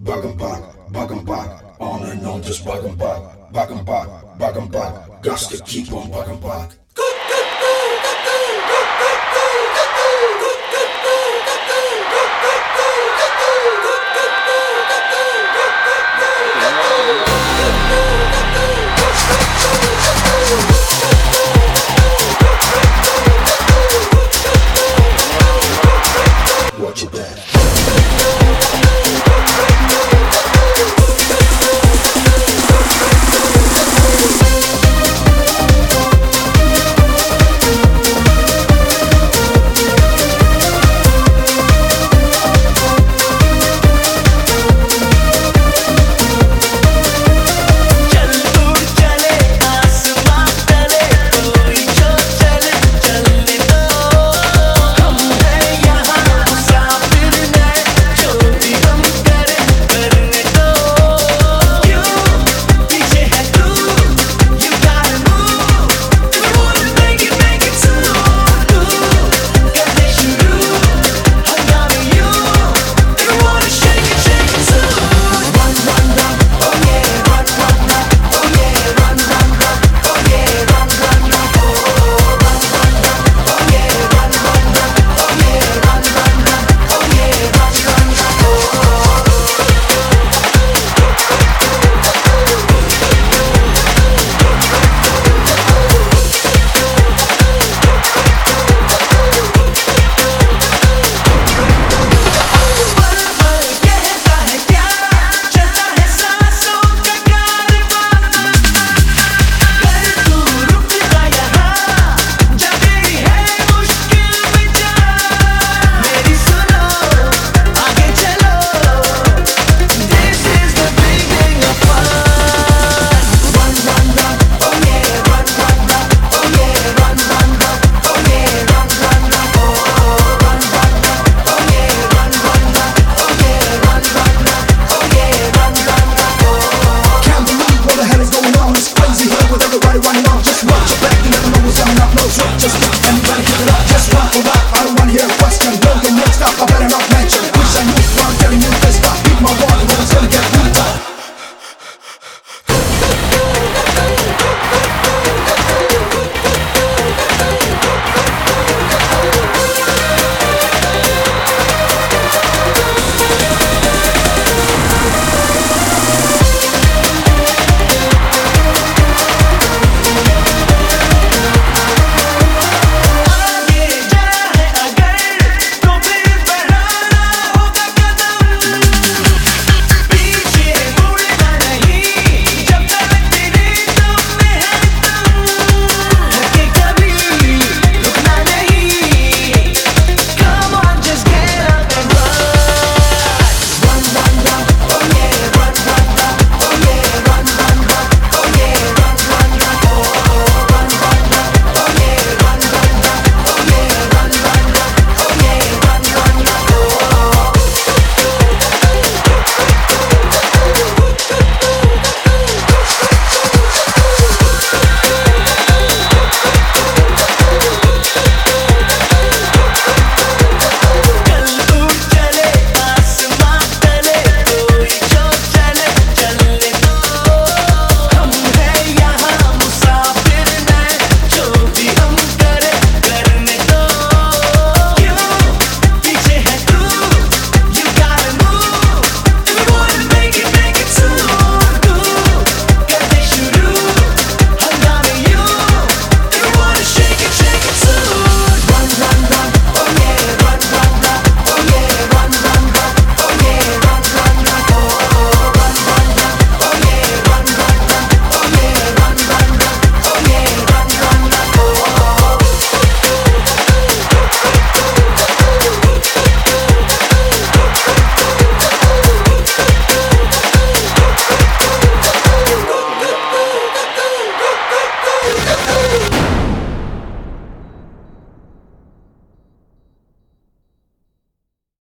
Bug em back, bug em back, on and on, just bug em back, bug em back, bug em back, got to keep on bug em back. Watch your back.